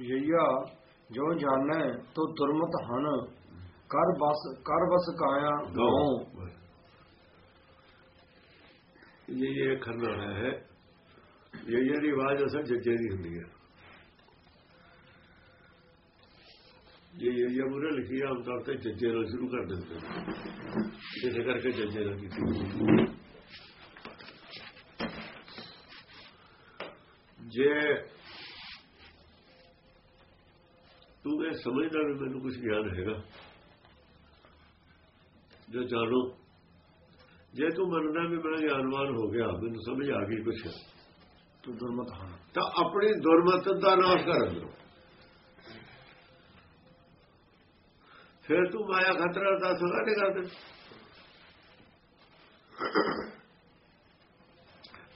ਯਈਆ ਜੋ ਜਾਣੈ ਤੋ ਦੁਰਮਤ ਹਨ। ਕਰ ਬਸ ਕਰ ਬਸ ਕਾਇਆ ਗਉ। ਇਹ ਇਹ ਖੰਨਾ ਹੈ। ਇਹ ਇਹ ਦੀ ਆਵਾਜ਼ ਅਸਲ ਜੱਜੇ ਦੀ ਹੁੰਦੀ ਹੈ। ਇਹ ਇਹ ਇਹ ਮੁਰੇ ਲਿਖੀ ਆਮ ਤੌਰ ਤੇ ਜੱਜੇ ਨਾਲ ਸ਼ੁਰੂ ਕਰ ਦਿੰਦੇ ਨੇ। ਇਸੇ ਕਰਕੇ ਜੱਜੇ ਨਾਲ ਕੀਤੀ ਜੇ ਤੂੰ ਇਹ ਸਮਝਦਾ ਵੀ ਮੈਨੂੰ ਕੁਝ ਗਿਆਨ ਹੈਗਾ। ਜੋ ਜਾਣੋ ਜੇ ਤੂੰ ਮੰਨਦਾ ਵੀ ਮੈਂ ਗਿਆਨਵਾਨ ਹੋ ਗਿਆ ਮੈਨੂੰ ਸਮਝ ਆ ਗਈ ਕੁਛ। ਤੋ ਦੁਰਮਤ ਹਨ ਤਾਂ ਆਪਣੀ ਦੁਰਮਤ ਦਾ ਨਾਸ਼ ਕਰ ਅੰਦਰੋਂ ਫਿਰ ਤੂੰ ਮਾਇਆ ਖਤਰਾ ਦਾ ਸਗਾ ਨਹੀਂ ਕਰਦੇ।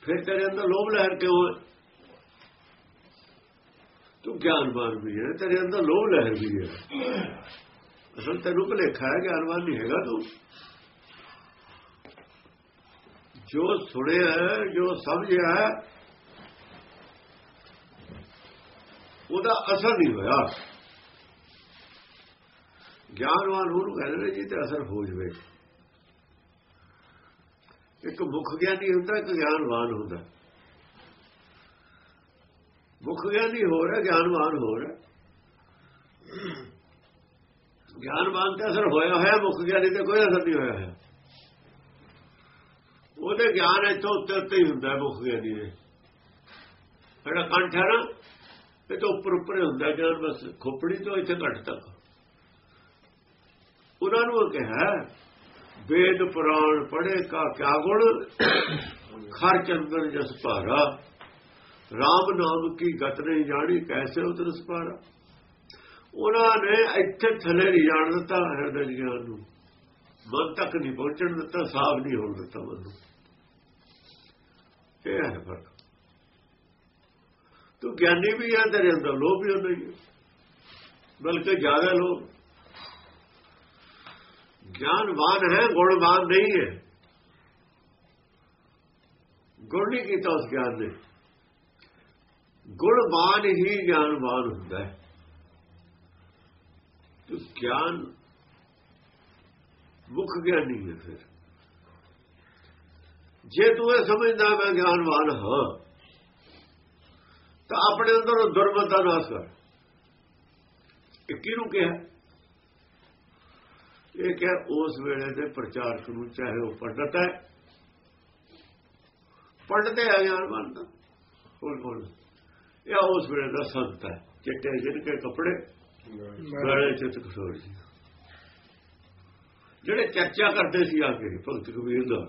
ਫਿਰ ਤੇਰੇ ਅੰਦਰ ਲੋਭ ਲਹਿਰ ਕਿਉਂ ਹੈ? ਤੂੰ ਗਿਆਨਵਾਨ ਵੀ ਹੈ, ਤੇਰੇ ਅੰਦਰ ਲੋਭ ਲਹਿਰ ਵੀ ਹੈ। ਅਸਲ ਤੈਨੂੰ ਭਲੇਖਾ ਹੈ, ਗਿਆਨਵਾਨ ਨਹੀਂ ਹੈਗਾ ਤੂੰ। ਜੋ ਸੁਣਿਆ ਜੋ ਸਮਝਿਆ ਉਹਦਾ ਅਸਰ ਨਹੀਂ ਹੋਇਆ। ਗਿਆਨਵਾਨ ਉਹਨੂੰ ਕਹਿੰਦੇ ਨੇ ਜੀ ਤੇ ਅਸਰ ਹੋ ਜਵੇ। ਇੱਕ ਮੁੱਖ ਗਿਆਨੀ ਹੁੰਦਾ, ਇੱਕ ਗਿਆਨਵਾਨ ਹੁੰਦਾ। ਮੁੱਖ ਗਿਆਨੀ ਹੋਰ ਹੈ, ਗਿਆਨਵਾਨ ਹੋਰ ਹੈ। ਗਿਆਨਵਾਨ ਤੇ ਅਸਰ ਹੋਇਆ ਹੋਇਆ ਮੁੱਖ ਗਿਆਨੀ ਤੇ ਕੋਈ ਅਸਰ ਨਹੀਂ ਹੋਇਆ ਹੈ ਉਹਦੇ ਗਿਆਨ ਇੱਥੋਂ ਉੱਤੇ ਉੱਤੇ ਹੀ ਹੁੰਦਾ ਹੈ ਮੁੱਖ ਗਿਆਨੀ ਦੇ ਜਿਹੜਾ ਕੰਠ ਹੈ ਨਾ, ਇਹ ਤੋਂ ਉੱਪਰ ਉੱਪਰ ਹੀ ਹੁੰਦਾ ਗਿਆਨ ਬਸ ਖੋਪੜੀ ਤੋਂ ਇੱਥੇ ਘੱਟ ਤੱਕ। ਉਹਨਾਂ ਨੂੰ ਉਹ ਕਿਹਾ, ਵੇਦ ਪੁਰਾਣ ਪੜ੍ਹੇ ਕਾ ਕਿਆ ਗੁਣ, ਖਰ ਚੰਦਨ ਜਸ ਭਾਰਾ। RAM ਨਾਮ ਕੀ ਗਤ ਨਹੀਂ ਜਾਣੀ, ਕੈਸੇ ਉਤਰ ਸਪਾਰਾ? ਉਹਨਾਂ ਨੇ ਇੱਥੇ ਥੱਲੇ ਨਹੀਂ ਜਾਣ ਦਿੱਤਾ ਹਿਰਦੇ ਗਿਆਨ ਨੂੰ। ਮਨ ਤੱਕ ਨਹੀਂ ਪਹੁੰਚਣ ਦਿੱਤਾ ਸਾਫ਼ ਨਹੀਂ ਹੋਣ ਦਿੱਤਾ ਮਨ। ਨੂੰ ਇਹ ਹੈ ਫ਼ਰਕ। ਤੂੰ ਗਿਆਨੀ ਵੀ ਹੈ ਤੇਰੇ ਅੰਦਰ ਲੋਭ ਵੀ ਹੁੰਦਾ ਹੀ ਬਲਕਿ ਜ਼ਿਆਦਾ ਲੋਭ। ਗਿਆਨਵਾਨ ਹੈ, ਗੁਣਵਾਨ ਨਹੀਂ ਹੈ। ਗੁਣ ਨਹੀਂ ਕੀਤਾ ਉਸ ਗਿਆਨ ਨੇ। ਗੁਣਵਾਨ ਹੀ ਗਿਆਨਵਾਨ ਹੁੰਦਾ ਹੈ। ਤੂੰ ਗਿਆਨ ਮੁੱਖ ਗਿਆਨੀ ਹੈ ਫਿਰ। ਜੇ ਤੂੰ ਇਹ ਸਮਝਦਾ ਮੈਂ ਗਿਆਨਵਾਨ ਹਾਂ, ਤਾਂ ਆਪਣੇ ਅੰਦਰ ਉਹ ਦੁਰਮਤ ਨਾਸ਼ ਕਰ। ਇਹ ਕਿਹਨੂੰ ਕਿਹਾ? ਇਹ ਕਿਹਾ, ਉਸ ਵੇਲੇ ਦੇ ਪ੍ਰਚਾਰਕ ਨੂੰ, ਚਾਹੇ ਉਹ ਪੰਡਤ ਹੈ। ਪੰਡਤ ਹੈ ਗਿਆਨਵਾਨ ਦਾ ਹੋਰ ਕੋਲ ਇਹ ਉਸ ਵੇਲੇ ਦਾ ਸੰਤ ਹੈ, ਚਿੱਟੇ ਜਿਹਨ ਕੇ ਕੱਪੜੇ, ਗਾਲੇ ਚਿੱਤ ਕਸੋਰ ਜੀ ਜਿਹੜੇ ਚਰਚਾ ਕਰਦੇ ਸੀ ਆ ਕੇ, ਭਗਤ ਕਬੀਰ ਦਾ,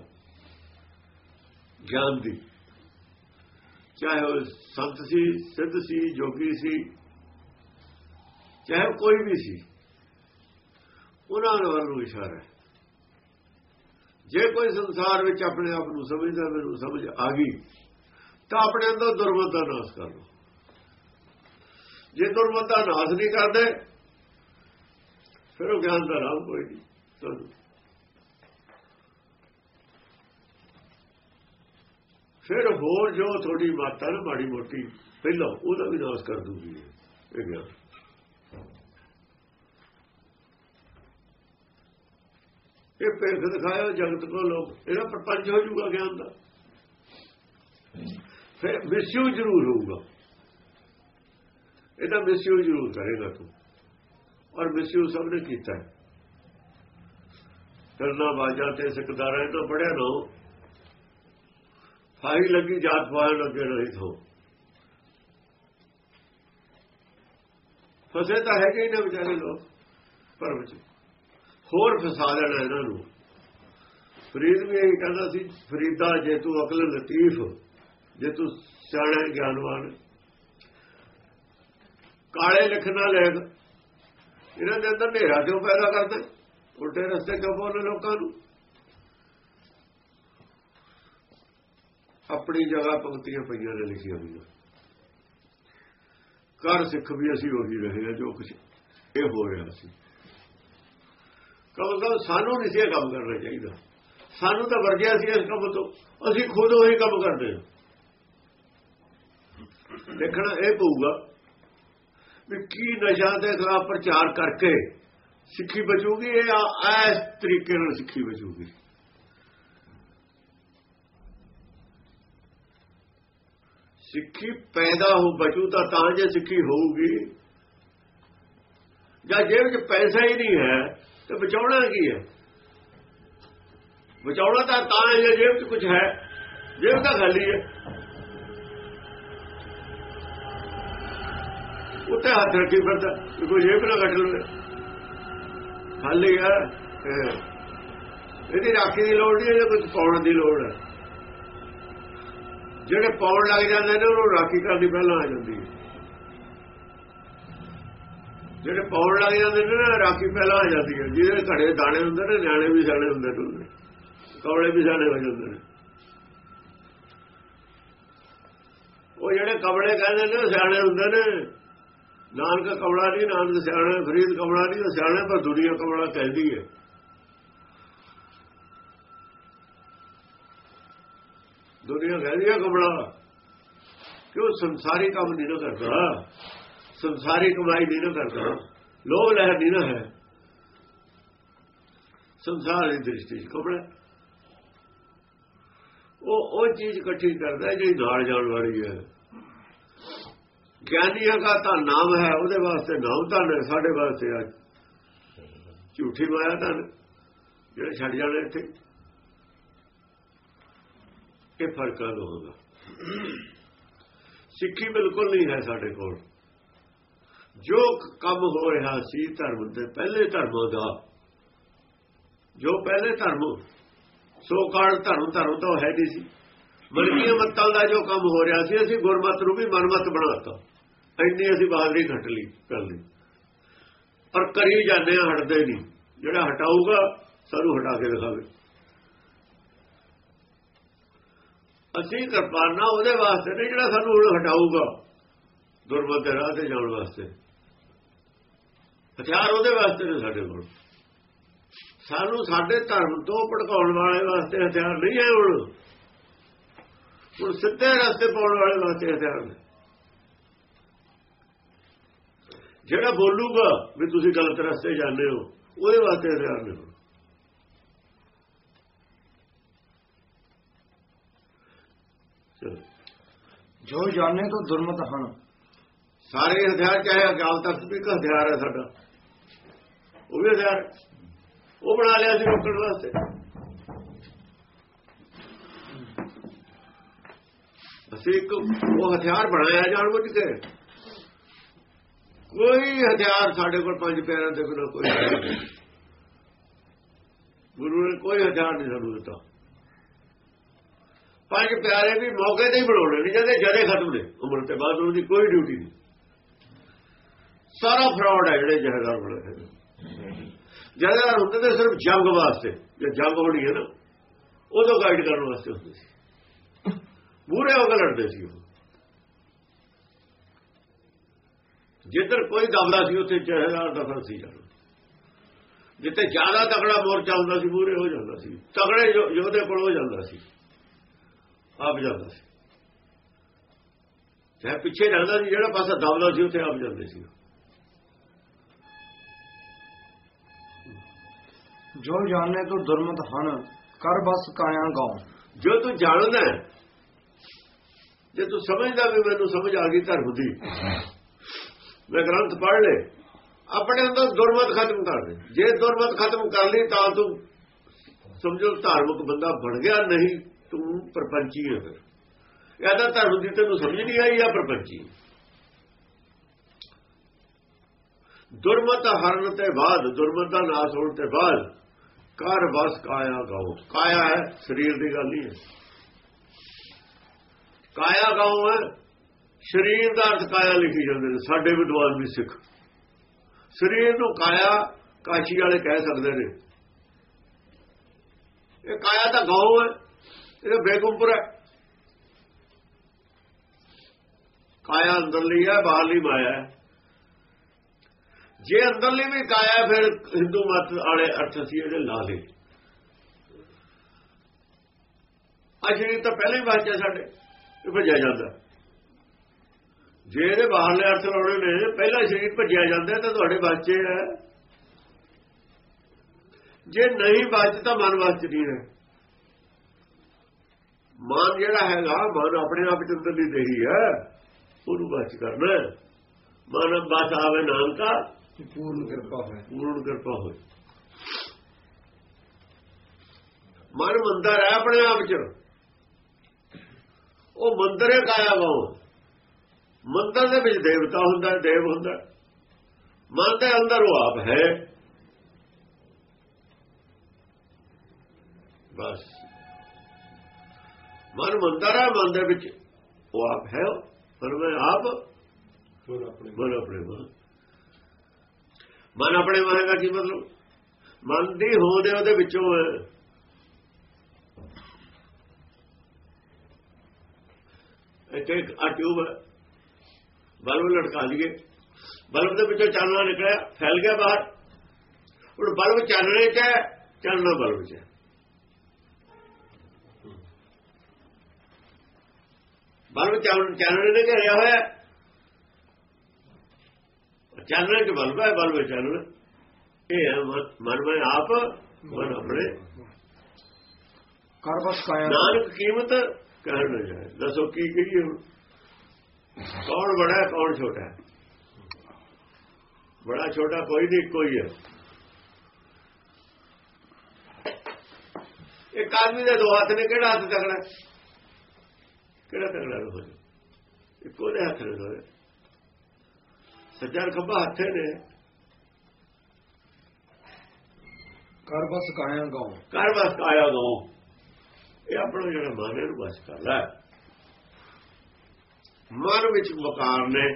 ਗਿਆਨ ਦੀ, ਚਾਹੇ ਉਹ ਸੰਤ ਸੀ, ਸਿੱਧ ਸੀ, ਜੋਗੀ ਸੀ, ਚਾਹੇ ਕੋਈ ਵੀ ਸੀ, ਉਹਨਾਂ ਵੱਲ ਨੂੰ ਇਸ਼ਾਰਾ ਹੈ। ਜੇ ਕੋਈ ਸੰਸਾਰ ਵਿੱਚ ਆਪਣੇ ਆਪ ਨੂੰ ਸਮਝਦਾ, ਮੈਨੂੰ ਸਮਝ ਆ ਗਈ, ਤਾਂ ਆਪਣੇ ਅੰਦਰ ਦੁਰਮਤ ਦਾ ਨਾਸ਼ ਕਰ ਲਓ। ਜੇ ਦੁਰਮਤ ਨਾਸ਼ ਨਹੀਂ ਕਰਦੇ ਫਿਰ ਉਹ ਗਿਆਨ ਦਾ ਰਾਹ ਕੋਈ ਨਹੀਂ ਤੁਹਾਨੂੰ। ਫਿਰ ਹੋਰ ਜੋ ਥੋੜੀ ਮਾਤਾ ਨਾ ਮਾੜੀ ਮੋਟੀ ਪਹਿਲਾਂ ਉਹਦਾ ਵੀ ਨਾਸ਼ ਕਰ ਦੂਗੀ ਇਹ ਗਿਆਨ। ਇਹ ਪੇਖ ਦਿਖਾਇਆ ਜਗਤ ਕੋ ਲੋਕ ਇਹਦਾ ਪ੍ਰਪੰਚ ਹੋ ਜਾਊਗਾ ਗਿਆਨ ਦਾ। ਫਿਰ ਮਿਸਯੂ ਜ਼ਰੂਰ ਹੋਊਗਾ। ਇਹਦਾ ਮਿਸਯੂ ਜ਼ਰੂਰ ਕਰੇਗਾ ਤੂੰ। ਔਰ ਮਿਸਯੂ ਸਭ ਨੇ ਕੀਤਾ ਹੈ। ਕਰਨਾ ਬਾਜਾ ਤੇ ਸਿਕਦਾਰਾਂ ਤੋਂ ਪੜਿਆ ਨੋ ਫਾਈ ਲੱਗੀ, ਜਾਤ ਪਾਣ ਲੱਗੇ ਰਹੀ ਥੋ ਫਸੇ ਤਾਂ ਹੈਗੇ ਇਹਨਾਂ ਵਿਚਾਰੇ ਲੋਕ, ਪਰ ਵਿੱਚ। ਹੋਰ ਫਸਾ ਲੈਣਾ ਇਹਨਾਂ ਨੂੰ। ਫਰੀਦ ਵੀ ਇਹ ਕਹਿੰਦਾ ਸੀ, ਫਰੀਦਾ ਜੇ ਤੂੰ ਅਕਲ ਲਤੀਫ, ਜੇ ਤੂੰ ਸਿਆਣਾ, ਗਿਆਨਵਾਨ ਕਾਲੇ ਲਿਖਣਾ ਲੈਣ। ਇਹਨਾਂ ਦੇ ਅੰਦਰ ਹਨੇਰਾ ਕਿਉਂ ਪੈਦਾ ਕਰਦੇ? ਉਲਟੇ ਰਸਤੇ ਕਿਉਂ ਪਾਉਂਦੇ ਲੋਕਾਂ ਨੂੰ? ਆਪਣੀ ਜਗ੍ਹਾ ਪੰਕਤੀਆਂ ਪਈਆਂ ਨੇ ਲਿਖੀਆਂ ਹੋਈਆਂ। ਕਰ ਸਿੱਖ ਵੀ ਅਸੀਂ ਉਹੀ ਰਹੇ ਹਾਂ ਜੋ ਕੁਝ ਇਹ ਹੋ ਰਿਹਾ ਸੀ। ਕਮ ਕਮ ਸਾਨੂੰ ਨਹੀਂ ਸੀ ਇਹ ਕੰਮ ਕਰਨਾ ਚਾਹੀਦਾ। ਸਾਨੂੰ ਤਾਂ ਵਰਜਿਆ ਸੀ ਇਸ ਕੰਮ ਤੋਂ। ਅਸੀਂ ਖੁਦ ਉਹੀ ਕੰਮ ਕਰਦੇ ਹਾਂ। ਦੇਖਣਾ ਇਹ ਪਊਗਾ ਸਿੱਖੀ ਕੀ ਨਸ਼ਾ ਦੇ ਖਿਲਾਫ ਪ੍ਰਚਾਰ ਕਰਕੇ ਸਿੱਖੀ ਬਚੂਗੀ ਇਹ ਇਸ ਤਰੀਕੇ ਨਾਲ ਸਿੱਖੀ ਬਚੂਗੀ? ਸਿੱਖੀ ਪੈਦਾ ਹੋ, ਬਚੂ ਤਾਂ ਤਾਂ ਜੇ ਸਿੱਖੀ ਹੋਊਗੀ। ਜਾਂ ਜੇਬ 'ਚ ਪੈਸਾ ਹੀ ਨਹੀਂ ਹੈ, ਤੇ ਬਚਾਉਣਾ ਕੀ ਹੈ? ਬਚਾਉਣਾ ਤਾਂ ਤਾਂ ਜੇ ਜੇਬ 'ਚ ਕੁਝ ਹੈ ਜੇਬ ਤਾਂ ਖਾਲੀ ਹੈ। ਉੱਤੇ ਹੱਥ ਰੱਖੀ ਫਿਰਦਾ, ਵੀ ਕੋਈ ਜੇਬ ਨਾ ਕੱਢ ਲਵੇ। ਖਾਲੀ ਹੈ ਇਹਦੀ ਰਾਖੀ ਦੀ ਲੋੜ ਨਹੀਂ ਹੈ ਕੁਝ ਪਾਉਣ ਦੀ ਲੋੜ ਹੈ। ਜਿਹੜੇ ਪਾਉਣ ਲੱਗ ਜਾਂਦੇ ਨੇ, ਉਹਨੂੰ ਰਾਖੀ ਕਰਨੀ ਪਹਿਲਾਂ ਆ ਜਾਂਦੀ ਹੈ। ਜਿਹੜੇ ਪਾਉਣ ਲੱਗ ਜਾਂਦੇ ਨੇ ਨਾ ਰਾਖੀ ਪਹਿਲਾਂ ਆ ਜਾਂਦੀ ਹੈ। ਜਿਹਦੇ ਘੜੇ ਦਾਣੇ ਹੁੰਦੇ ਨੇ, ਨਿਆਣੇ ਵੀ ਸਿਆਣੇ ਹੁੰਦੇ ਨੇ। ਕੌਲੇ ਵੀ ਸਿਆਣੇ ਹੋ ਜਾਂਦੇ ਨੇ। ਉਹ ਜਿਹੜੇ ਕਬੜੇ ਕਹਿੰਦੇ ਨੇ ਸਿਆਣੇ ਹੁੰਦੇ ਨੇ। ਨਾਨਕ ਕਬੜਾ ਨਹੀਂ, ਨਾਨਕ ਸਿਆਣਾ, ਫਰੀਦ ਕਬੜਾ ਨਹੀਂ, ਉਹ ਸਿਆਣਾ ਪਰ ਦੁਨੀਆ ਕਬੜਾ ਕਹਿੰਦੀ ਹੈ। ਦੁਨੀਆ ਕਹਿੰਦੀ ਹੈ ਕਬੜਾ ਕਿਉਂ ਸੰਸਾਰੀ ਕੰਮ ਨਹੀਂ ਨਾ ਕਰਦਾ? ਸੰਸਾਰੀ ਕਮਾਈ ਨਹੀਂ ਨਾ ਕਰਦਾ। ਲੋਭ ਲਹਿਰ ਨਹੀਂ ਨਾ ਹੈ। ਸੰਸਾਰ ਦੀ ਦ੍ਰਿਸ਼ਟੀ ਚ ਕਬੜਾ ਉਹ ਉਹ ਚੀਜ਼ ਇਕੱਠੀ ਕਰਦਾ ਜਿਹੜੀ ਨਾਲ ਜਾਣ ਵਾਲੀ ਹੈ। ਗਿਆਨੀਆਂ ਦਾ ਤਾਂ ਨਾਮ ਹੈ, ਉਹਦੇ ਵਾਸਤੇ ਨਾਮ ਤਾਂ ਨੇ, ਸਾਡੇ ਵਾਸਤੇ ਅੱਜ ਝੂਠੀ ਮਾਇਆ ਤਾਂ ਜਿਹੜੇ ਛੱਡ ਜਾਣੇ ਇੱਥੇ। ਇਹ ਫ਼ਰਕ ਆ ਹੋਗਾ ਸਿੱਖੀ ਬਿਲਕੁਲ ਨਹੀਂ ਹੈ ਸਾਡੇ ਕੋਲ। ਜੋ ਕੰਮ ਹੋ ਰਿਹਾ ਸੀ ਧਰਮ ਦੇ ਪਹਿਲੇ ਧਰਮ ਦਾ, ਜੋ ਪਹਿਲੇ ਧਰਮ ਸੋ ਕਾਲ ਧਰਮ ਧਰਮ ਤਾਂ ਹੈ ਨਹੀਂ ਸੀ। ਵਰਗੀਆਂ ਮੱਤਾਂ ਦਾ ਜੋ ਕੰਮ ਹੋ ਰਿਹਾ ਸੀ, ਅਸੀਂ ਗੁਰਮਤ ਨੂੰ ਵੀ ਮਨਮਤ ਬਣਾਤਾ ਇੰਨੀ ਅਸੀਂ ਬਹਾਦਰੀ ਘਟ ਲਈ, ਕਰ ਲਈ। ਪਰ ਕਰੀ ਜਾਂਦੇ ਆ ਹਟਦੇ ਨਹੀਂ। ਜਿਹੜਾ ਹਟਾਊਗਾ, ਸਾਨੂੰ ਹਟਾ ਕੇ ਦਿਖਾਵੇ। ਅਸੀਂ ਕਿਰਪਾਨਾ ਉਹਦੇ ਵਾਸਤੇ ਨਹੀਂ ਜਿਹੜਾ ਸਾਨੂੰ ਹੁਣ ਹਟਾਊਗਾ, ਗੁਰਮਤ ਰਾਹ ਤੇ ਜਾਣ ਵਾਸਤੇ। ਹਥਿਆਰ ਉਹਦੇ ਵਾਸਤੇ ਨੇ ਸਾਡੇ ਕੋਲ। ਸਾਨੂੰ ਸਾਡੇ ਧਰਮ ਤੋਂ ਭੜਕਾਉਣ ਵਾਲੇ ਵਾਸਤੇ ਹਥਿਆਰ ਨਹੀਂ ਹੈ ਹੁਣ। ਹੁਣ ਸਿੱਧੇ ਰਸਤੇ ਪਾਉਣ ਵਾਲੇ ਵਾਸਤੇ ਹਥਿਆਰ ਨੇ। ਜਿਹੜਾ ਬੋਲੂਗਾ ਵੀ ਤੁਸੀਂ ਗਲਤ ਰਸਤੇ ਜਾਂਦੇ ਹੋ ਉਹਦੇ ਵਾਸਤੇ ਹਥਿਆਰ ਨੇ ਜੋ ਜਾਣੇ ਤੋਂ ਦੁਰਮਤ ਹਨ। ਸਾਰੇ ਹਥਿਆਰ ਚਾਹੇ ਅਕਾਲ ਤਖਤ ਵੀ ਇੱਕ ਹਥਿਆਰ ਹੈ ਸਾਡਾ। ਉਹ ਵੀ ਹਥਿਆਰ। ਉਹ ਬਣਾ ਲਿਆ ਸੀ ਰੋਕਣ ਵਾਸਤੇ। ਅਸੀਂ ਇੱਕ ਉਹ ਹਥਿਆਰ ਬਣਾਇਆ ਜਾਣ ਬੁੱਝ ਕੇ ਕੋਈ ਹਥਿਆਰ ਸਾਡੇ ਕੋਲ ਪੰਜ ਪਿਆਰਿਆਂ ਦੇ ਬਿਨਾਂ ਕੋਈ ਗੁਰੂ ਨੇ ਕੋਈ ਹਥਿਆਰ ਨਹੀਂ ਸਾਨੂੰ ਦਿੱਤਾ। ਪੰਜ ਪਿਆਰੇ ਵੀ ਮੌਕੇ ਤੇ ਹੀ ਬਣਾਉਣੇ ਨਹੀਂ ਜਾਂਦੇ ਜਦੇ ਖਤਮ ਨੇ, ਉਮਰ ਤੇ ਬਾਅਦ ਉਹਦੀ ਕੋਈ ਡਿਊਟੀ ਨਹੀਂ। ਸਾਰਾ ਫਰਾਡ ਹੈ ਜਿਹੜੇ ਜਹਦਾਰ ਬਣੇ ਨੇ। ਜਹਦਾਰ ਹੁੰਦੇ ਤੇ ਸਿਰਫ ਜੰਗ ਵਾਸਤੇ, ਜੇ ਜੰਗ ਹੋਣੀ ਹੈ ਨਾ, ਉਦੋਂ ਗਾਈਡ ਕਰਨ ਵਾਸਤੇ ਹੁੰਦੇ ਸੀ। ਬੁਰੇ ਹੋ ਕੇ ਲੜਦੇ ਸੀ ਉਹ। ਜਿੱਧਰ ਕੋਈ ਦਬਦਾ ਸੀ ਉੱਥੇ ਜਹਦਾਰ ਦਫਨ ਸੀ ਜਾਣਾ ਜਿੱਥੇ ਜ਼ਿਆਦਾ ਤਕੜਾ ਮੋਰਚਾ ਹੁੰਦਾ ਸੀ ਪੂਰੇ ਹੋ ਜਾਂਦਾ ਸੀ। ਤਕੜੇ ਯੋਧੇ ਕੋਲ ਹੋ ਜਾਂਦਾ ਸੀ। ਆਪ ਜਾਂਦਾ ਸੀ। ਚਾਹੇ ਪਿੱਛੇ ਰਹਿੰਦਾ ਸੀ ਜਿਹੜਾ ਪਾਸਾ ਦਬਦਾ ਸੀ ਉੱਥੇ ਆਪ ਜਾਂਦੇ ਸੀ। ਜੋ ਜਾਣੇ ਤੋਂ ਦੁਰਮਤ ਹਨ ਕਰ ਬਸ ਕਾਇਆ ਗਾਉ। ਜੋ ਤੂੰ ਜਾਣਦਾ ਜੇ ਤੂੰ ਸਮਝਦਾ ਵੀ ਮੈਨੂੰ ਸਮਝ ਆ ਗਈ ਧਰਮ ਦੀ ਮੈਂ ਗ੍ਰੰਥ ਪੜ੍ਹ ਲੈ ਆਪਣੇ ਅੰਦਰ ਦੁਰਮਤ ਖਤਮ ਕਰ ਦੇ। ਜੇ ਦੁਰਮਤ ਖਤਮ ਕਰ ਲਈ ਤਾਂ ਤੂੰ ਸਮਝੋ ਧਾਰਮਿਕ ਬੰਦਾ ਬਣ ਗਿਆ, ਨਹੀਂ ਤੂੰ ਪਰਪੰਚੀ ਹੈ ਫਿਰ। ਇਹਦਾ ਧਰਮ ਦੀ ਤੈਨੂੰ ਸਮਝ ਨਹੀਂ ਆਈ ਆ ਪਰਪੰਚੀ ਦੁਰਮਤ ਹਰਨ ਤੇ ਬਾਅਦ ਦੁਰਮਤ ਦਾ ਨਾਸ ਹੋਣ ਤੇ ਬਾਅਦ ਕਰ ਬਸ ਕਾਇਆ ਗਾਉ ਕਾਇਆ ਹੈ, ਸਰੀਰ ਦੀ ਗੱਲ ਨਹੀਂ ਹੈ। ਕਾਇਆ ਗਾਉ ਹੈ ਸਰੀਰ ਦਾ ਅਰਥ ਕਾਇਆ ਲਿਖੀ ਜਾਂਦੇ ਨੇ, ਸਾਡੇ ਵਿਦਵਾਨ ਵੀ ਸਿੱਖ। ਸਰੀਰ ਨੂੰ ਕਾਇਆ ਕਾਸ਼ੀ ਵਾਲੇ ਕਹਿ ਸਕਦੇ ਨੇ। ਇਹ ਕਾਇਆ ਤਾਂ ਗਾਉ ਹੈ, ਇਹ ਬੇਗੁੰਪੁਰ ਹੈ। ਕਾਇਆ ਅੰਦਰਲੀ ਹੈ, ਬਾਹਰਲੀ ਮਾਇਆ ਹੈ। ਜੇ ਅੰਦਰਲੀ ਵੀ ਕਾਇਆ, ਫਿਰ ਹਿੰਦੂ ਮਤ ਵਾਲੇ ਅਰਥ ਸੀ ਇਹਦੇ ਲਾ ਲੇ ਅਜਰੀ ਤਾਂ ਪਹਿਲੇ ਹੀ ਵਾਚਿਆ ਸਾਡੇ, ਇਹ ਭਜਿਆ ਜਾਂਦਾ। ਜੇ ਇਹਦੇ ਬਾਹਰਲੇ ਅਰਥ ਲਾਉਣੇ ਨੇ ਪਹਿਲਾਂ ਸਰੀਰ ਭੱਜਿਆ ਜਾਂਦਾ ਤਾਂ ਤੁਹਾਡੇ ਬੱਚੇ ਹੈ। ਜੇ ਨਹੀਂ ਬਚ ਤਾਂ ਮਨ ਬਚ ਨਹੀਂ ਹੈ। ਮਨ ਜਿਹੜਾ ਹੈਗਾ ਮਨ ਆਪਣੇ ਆਪ ਚ ਅੰਦਰਲੀ ਦੇਹੀ ਹੈ ਉਹਨੂੰ ਬਚ ਕਰਨਾ ਮਨ ਬਚ ਆਵੇ ਨਾਮ ਦਾ ਪੂਰਨ ਕਿਰਪਾ ਹੋਏ ਪੂਰਨ ਕਿਰਪਾ ਹੋਏ ਮਨ ਮੰਦਰ ਹੈ ਆਪਣੇ ਆਪ ਚ। ਉਹ ਮੰਦਰ ਹੈ ਕਾਇਆ ਗਾਉ ਮੰਦਰ ਦੇ ਵਿੱਚ ਦੇਵਤਾ ਹੁੰਦਾ ਦੇਵ ਹੁੰਦਾ। ਮਨ ਦੇ ਅੰਦਰ ਉਹ ਆਪ ਹੈ। ਬਸ। ਮਨ ਮੰਦਰ ਹੈ ਮਨ ਦੇ ਵਿੱਚ ਉਹ ਆਪ ਹੈ ਪਰ ਮੈਂ ਆਪ ਮਨ ਆਪਣੇ ਮਨ। ਮਨ ਆਪਣੇ ਮਨ। ਦਾ ਕੀ ਮਤਲਬ? ਮਨ ਦੀ ਹੋਂਦ ਹੈ ਉਹਦੇ ਵਿੱਚੋਂ ਹੈ। ਇੱਥੇ ਇੱਕ ਆ ਟਿਊਬ ਹੈ। ਬਲਬ ਲਟਕਾ ਲਈਏ ਬਲਬ ਦੇ ਵਿੱਚੋਂ ਚਾਨਣਾ ਨਿਕਲਿਆ ਫੈਲ ਗਿਆ ਬਾਹਰ ਹੁਣ ਬਲਬ ਚਾਨਣੇ ਚ ਹੈ ਚਾਨਣਾ ਬਲਬ ਚ ਹੈ ਬਲਬ ਚਾਨ- ਚਾਨਣੇ ਨੇ ਘਿਰਿਆ ਹੋਇਆ ਹੈ। ਚਾਨਣੇ ਚ ਬਲਬ ਹੈ ਬਲਬ ਚਾਨਣ ਇਹ ਹੈ ਮਨ- ਮਨ ਮੈਂ ਆਪ ਮਨ ਆਪਣੇ ਕਰ ਬਸ ਕਾਇਆ ਨਾਨਕ ਕੀਮਤ ਕਹਿਣ ਨਾ ਜਾਏ ਦੱਸੋ ਕੀ ਕਹੀਏ ਹੁਣ ਕੌਣ ਬੜਾ ਹੈ ਕੌਣ ਛੋਟਾ? ਹੈ ਬੜਾ ਛੋਟਾ ਕੋਈ ਨਹੀਂ ਕੋਈ ਹੈ ਇੱਕ ਆਦਮੀ ਦੇ ਦੋ ਹੱਥ ਨੇ ਕਿਹੜਾ ਹੱਥ ਤਕੜਾ? ਹੈ? ਕਿਹੜਾ ਤਕੜਾ ਹੋ ਜਾ? ਇੱਕੋ ਦੇ ਹੱਥ ਨੇ ਦੋਏ ਸੱਜਾ ਔਰ ਖੱਬਾ ਹੱਥੇ ਨੇ। ਕਰ ਬਸ ਕਾਇਆ ਗਾਉ। ਕਰ ਬਸ ਕਾਇਆ ਦੋ ਇਹ ਆਪਣਾ ਜਿਹੜਾ ਮਨ ਹੈ ਨੂੰ ਬਸ ਕਰ ਲੈ ਮਨ ਵਿੱਚ ਵਕਾਰ ਨੇ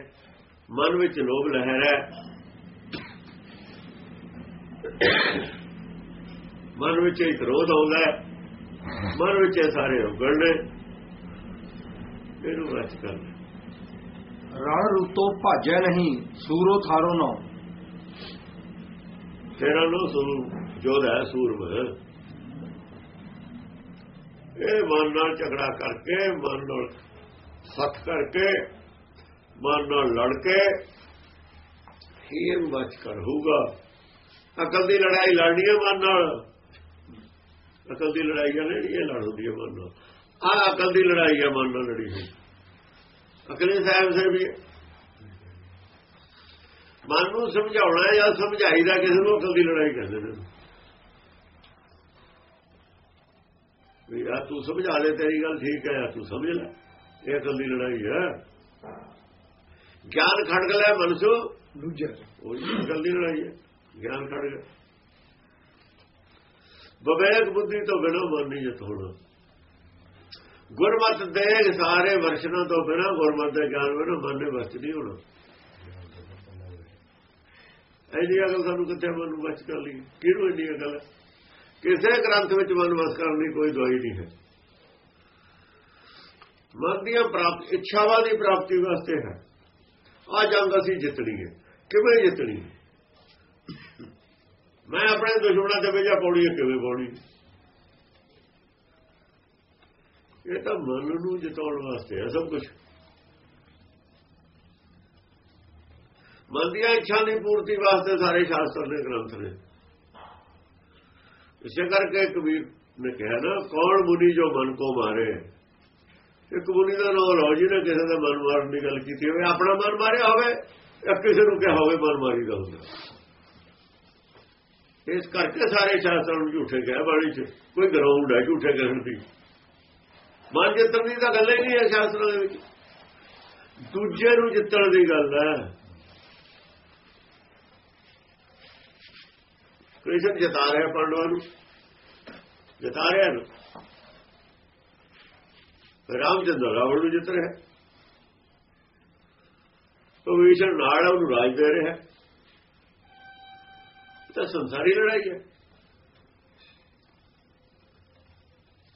ਮਨ ਵਿੱਚ ਲੋਭ ਲਹਿਰ ਹੈ। ਮਨ ਵਿੱਚ ਇੱਕ ਕ੍ਰੋਧ ਆਉਂਦਾ ਹੈ। ਮਨ ਵਿੱਚ ਇਹ ਸਾਰੇ ਉਗੜ ਨੇ। ਇਹਨੂੰ ਬਸ ਕਰ। ਰਣ ਰੁੱਤੋਂ ਭਾਜੈ ਨਹੀਂ ਸੂਰੋ ਥਾਰੋ ਨੋ ਤੇਰਾ ਨੂੰ ਜੋਧ ਹੈ ਸੂਰਮ। ਇਹ ਮਨ ਨਾਲ ਝਗੜਾ ਕਰਕੇ ਮਨ ਨਾਲ ਹੱਥ ਕਰਕੇ, ਮਨ ਨਾਲ ਲੜ ਕੇ ਹੀਰ ਬਚ ਕਰ ਹੋਊਗਾ। ਅਕਲ ਦੀ ਲੜਾਈ ਲੜਨੀ ਹੈ ਮਨ ਨਾਲ। ਅਕਲ ਦੀ ਲੜਾਈ ਜਿਹੜੀ ਇਹ ਲੜ ਹੁੰਦੀ ਹੈ ਮਨ ਨਾਲ। ਆ ਅਕਲ ਦੀ ਲੜਾਈ ਹੈ, ਮਨ ਨਾਲ ਲੜੀ ਹੋਈ। ਅਕਲੇ ਸਾਹਿਬ ਸੇ ਵੀ ਮਨ ਨੂੰ ਸਮਝਾਉਣਾ ਜਾਂ ਸਮਝਾਈਦਾ ਕਿਸੇ ਨੂੰ ਅਕਲ ਦੀ ਲੜਾਈ ਕਹਿੰਦੇ ਨੇ। ਵੀ ਆ ਤੂੰ ਸਮਝਾ ਲੈ, ਤੇਰੀ ਗੱਲ ਠੀਕ ਹੈ ਤੂੰ ਸਮਝ ਲੈ। ਇਹ ਦੀ ਲੜਾਈ ਹੈ। ਗਿਆਨ ਖੜਕ ਲੈ ਮਨਸੂ ਦੂਜਾ। ਉਹ ਦੀ ਲੜਾਈ ਹੈ। ਗਿਆਨ ਖੜ ਗਿਆ। ਬਵੇਕ ਬੁੱਧੀ ਤੋਂ ਬਿਨਾਂ ਮਨ ਨਹੀਂ ਜਤ ਹੋਣਾ ਗੁਰਮਤ ਦੇ ਸਾਰੇ ਵਰਸ਼ਨਾਂ ਤੋਂ ਬਿਨਾਂ ਗੁਰਮਤ ਦੇ ਗਿਆਨ ਬਿਨਾਂ ਮਨ ਨੇ ਨਹੀਂ ਹੋਣਾ। ਐਡੀ ਅਗਲ ਸਾਨੂੰ ਕਿੱਥੇ ਮਨ ਨੂੰ ਬਚ ਕਰ ਲਈ ਕਿਹਨੂੰ ਇੰਨੀ ਅਗਲ ਕਿਸੇ ਗ੍ਰੰਥ ਵਿੱਚ ਮਨ ਵਸ ਕਰਨ ਦੀ ਕੋਈ ਦਵਾਈ ਨਹੀਂ ਹੈ। ਮਨ ਦੀਆਂ ਪ੍ਰਾਪਤ ਇੱਛਾਵਾਂ ਦੀ ਪ੍ਰਾਪਤੀ ਵਾਸਤੇ ਹੈ। ਆ ਜੰਗ ਅਸੀਂ ਜਿੱਤਣੀ ਹੈ। ਕਿਵੇਂ ਜਿੱਤਣੀ ਮੈਂ ਆਪਣੇ ਦੁਸ਼ਮਣਾਂ ਤੇ ਵੇਜਾ ਪੌੜੀ ਹੈ, ਕਿਵੇਂ ਪੌੜੀ? ਇਹ ਤਾਂ ਮਨ ਨੂੰ ਜਿਤਾਉਣ ਵਾਸਤੇ ਹੈ ਸਭ ਕੁਝ ਮਨ ਦੀਆਂ ਇੱਛਾ ਦੀ ਪੂਰਤੀ ਵਾਸਤੇ ਸਾਰੇ ਸ਼ਾਸਤਰ ਦੇ ਗ੍ਰੰਥ ਨੇ। ਇਸੇ ਕਰਕੇ ਕਬੀਰ ਨੇ ਕਿਹਾ ਨਾ ਕੌਣ ਮੁਨੀ ਜੋ ਮਨ ਕੋ ਮਾਰੇ? ਇੱਕ ਮੁਨੀ ਦਾ ਨਾਮ ਲਓ, ਜਿਹਨੇ ਕਿਸੇ ਦਾ ਮਨ ਮਾਰਨ ਦੀ ਗੱਲ ਕੀਤੀ ਹੋਵੇ, ਆਪਣਾ ਮਨ ਮਾਰਿਆ ਹੋਵੇ, ਜਾਂ ਕਿਸੇ ਨੂੰ ਕਿਹਾ ਹੋਵੇ ਮਨ ਮਾਰੀ ਦਾ ਹੁੰਦਾ। ਇਸ ਕਰਕੇ ਸਾਰੇ ਸ਼ਾਸਤਰਾਂ ਨੂੰ ਝੂਠੇ ਕਿਹਾ ਬਾਣੀ 'ਚ, ਕੋਈ ਗਰਾਊਂਡ ਹੈ ਝੂਠੇ ਕਹਿਣ ਦੀ। ਮਨ ਜਿੱਤਣ ਦੀ ਤਾਂ ਗੱਲ ਹੀ ਨਹੀਂ ਹੈ ਸ਼ਾਸਤਰਾਂ ਦੇ ਵਿੱਚ। ਦੂਜੇ ਨੂੰ ਜਿੱਤਣ ਦੀ ਗੱਲ ਹੈ। ਕ੍ਰਿਸ਼ਨ ਜਿਤਾ ਰਿਹਾ ਪਾਂਡਵਾਂ ਨੂੰ। ਜਿਤਾ ਰਿਹਾ ਨੂੰ ਰਾਮਚੰਦਰ ਰਾਵਣ ਨੂੰ ਜਿੱਤ ਰਿਹਾ। ਉਹ ਵਿਸ਼ਣ ਨਾਲ ਉਹਨੂੰ ਰਾਜ ਦੇ ਰਿਹਾ। ਤਾਂ ਸੰਸਾਰੀ ਲੜਾਈ ਹੈ।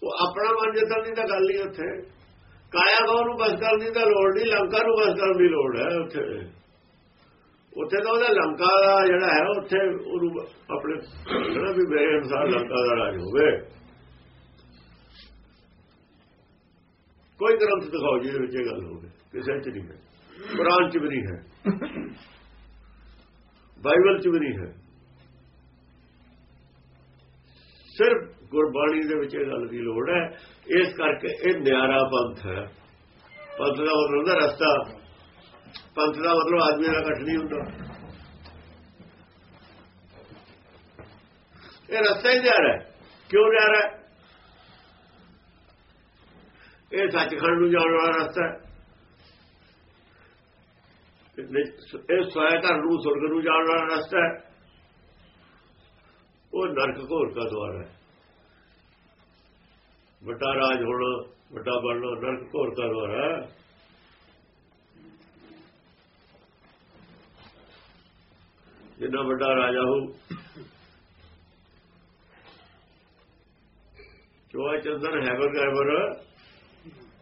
ਉਹ ਆਪਣਾ ਮਨ ਜਿੱਤਣ ਦੀ ਤਾਂ ਗੱਲ ਨਹੀਂ ਉੱਥੇ। ਕਾਇਆ ਗੌ ਨੂੰ ਬਸ ਕਰਨ ਦੀ ਤਾਂ ਲੋੜ ਨਹੀਂ, ਲੰਕਾ ਨੂੰ ਬਸ ਕਰਨ ਦੀ ਲੋੜ ਹੈ ਉੱਥੇ। ਉੱਥੇ ਤਾਂ ਉਹਦਾ ਲੰਕਾ ਦਾ ਜਿਹੜਾ ਹੈ, ਉੱਥੇ ਉਹਨੂੰ ਆਪਣੇ ਜਿਹੜਾ ਵੀ ਮੇਰੇ ਅਨੁਸਾਰ ਲੰਕਾ ਦਾ ਰਾਜ ਹੋਵੇ। ਕੋਈ ਗ੍ਰੰਥ ਦਿਖਾਓ ਜਿਹਦੇ ਵਿੱਚ ਇਹ ਗੱਲ ਹੋਵੇ ਕਿਸੇ ਚ ਨਹੀਂ ਹੈ, ਕੁਰਾਨ ਚ ਵੀ ਨਹੀਂ ਹੈ, ਬਾਈਬਲ ਚ ਵੀ ਨਹੀਂ ਹੈ। ਸਿਰਫ ਗੁਰਬਾਣੀ ਦੇ ਵਿੱਚ ਇਹ ਗੱਲ ਦੀ ਲੋੜ ਹੈ, ਇਸ ਕਰਕੇ ਇਹ ਨਿਆਰਾ ਪੰਥ ਹੈ। ਪੰਥ ਦਾ ਮਤਲਬ ਹੁੰਦਾ ਰਸਤਾ। ਪੰਥ ਦਾ ਮਤਲਬ ਆਦਮੀ ਦਾ ਇਕੱਠ ਨਹੀਂ ਹੁੰਦਾ। ਇਹ ਰਸਤਾ ਹੀ ਨਿਆਰਾ ਹੈ। ਕਿਉਂ ਨਿਆਰਾ ਹੈ? ਇਹ ਸੱਚਖੰਡ ਨੂੰ ਜਾਣ ਵਾਲਾ ਰਸਤਾ ਹੈ। ਇਹ ਸੋਇਆ ਘਰ ਨੂੰ ਸੁਰਗ ਨੂੰ ਜਾਣ ਵਾਲਾ ਰਸਤਾ ਹੈ। ਉਹ ਨਰਕ ਘੋਰ ਦਾ ਦਵਾਰ ਹੈ। ਵੱਡਾ ਰਾਜ ਹੋਣਾ, ਵੱਡਾ ਬਣਨਾ, ਨਰਕ ਘੋਰ ਦਾ ਦਵਾਰ ਹੈ। ਜਿੰਨਾ ਵੱਡਾ ਰਾਜਾ ਹੋ ਚੋਆ ਚੰਦਨ ਹੈਵਰ ਗੈਵਰ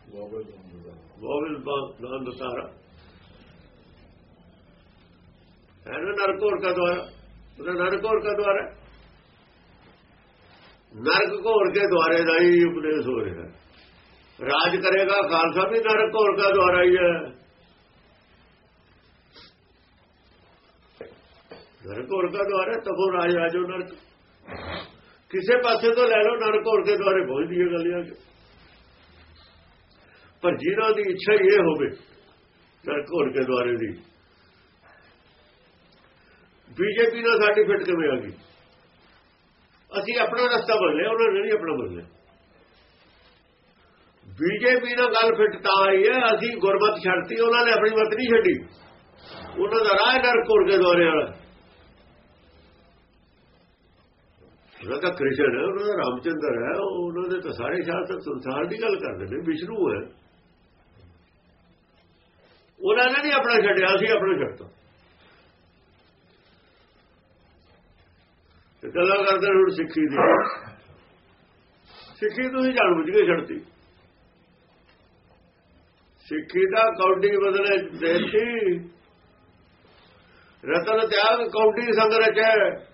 ਗੋਬਿਲ ਨੰਦ ਸਾਰਾ ਹੈ ਨਾ ਨਰਕੋਰ ਦਾ ਦਵਾਰ ਉਹਦਾ ਨਰਕੋਰ ਦਾ ਦਵਾਰ ਹੈ ਨਰਕ ਘੋਰ ਕੇ ਦੁਆਰੇ ਦਾ ਹੀ ਉਪਦੇਸ਼ ਹੋ ਰਿਹਾ ਰਾਜ ਕਰੇਗਾ ਖਾਲਸਾ ਵੀ ਨਰਕ ਘੋਰ ਦਾ ਦੁਆਰਾ ਹੀ ਹੈ ਨਰਕ ਘੋਰ ਦਾ ਦੁਆਰਾ ਤਬੋ ਰਾਜ ਰਾਜੋ ਨਰਕ ਕਿਸੇ ਪਾਸੇ ਤੋਂ ਲੈ ਲਓ ਨਰਕ ਘੋਰ ਕੇ ਦੁਆਰੇ ਪਹੁੰਚਦੀ ਹੈ ਗੱਲ ਆ ਕੇ ਪਰ ਜਿਹਨਾਂ ਦੀ ਇੱਛਾ ਇਹ ਹੋਵੇ ਨਰਕ ਘੋਰ ਕੇ ਦੁਆਰੇ ਦੀ, ਬੀਜੇਪੀ ਨਾਲ ਸਾਡੀ ਫਿੱਟ ਕਿਵੇਂ ਆ ਗਈ? ਅਸੀਂ ਆਪਣਾ ਰਸਤਾ ਬਦਲਿਆ, ਉਹਨਾਂ ਨੇ ਨਹੀਂ ਆਪਣਾ ਬਦਲਿਆ। ਬੀਜੇਪੀ ਨਾਲ ਗੱਲ ਫਿੱਟ ਤਾਂ ਆਈ ਹੈ, ਅਸੀਂ ਗੁਰਮਤ ਛੱਡਤੀ, ਉਹਨਾਂ ਨੇ ਆਪਣੀ ਮਤ ਨਹੀਂ ਛੱਡੀ। ਉਹਨਾਂ ਦਾ ਰਾਹ ਨਰ ਕੋਰ ਦੇ ਦੌਰੇ ਵਾਲਾ। ਉਹਨਾਂ ਦਾ ਕ੍ਰਿਸ਼ਨ ਹੈ, ਉਹਨਾਂ ਦਾ ਰਾਮਚੰਦਰ ਹੈ ਉਹਨਾਂ ਦੇ ਤਾਂ ਸਾਰੇ ਸ਼ਾਸਕ ਸੰਸਾਰ ਦੀ ਗੱਲ ਕਰਦੇ ਨੇ, ਵਿਸ਼ਨੂੰ ਹੈ। ਉਹਨਾਂ ਨੇ ਨਹੀਂ ਆਪਣਾ ਛੱਡਿਆ ਸੀ ਆਪਣਾ ਛੱਡਤਾ। ਤੇ ਗੱਲਾਂ ਕਰਦੇ ਹੁਣ ਸਿੱਖੀ ਦੀ। ਸਿੱਖੀ ਤੁਸੀਂ ਜਾਣ ਬੁੱਝ ਕੇ ਛੱਡਤੀ। ਸਿੱਖੀ ਦਾ ਕੌਡੀ ਬਦਲੇ ਦੇਤੀ ਰਤਨ ਤਿਆਗ ਕੌਡੀ ਸੰਗ ਰਚੈ।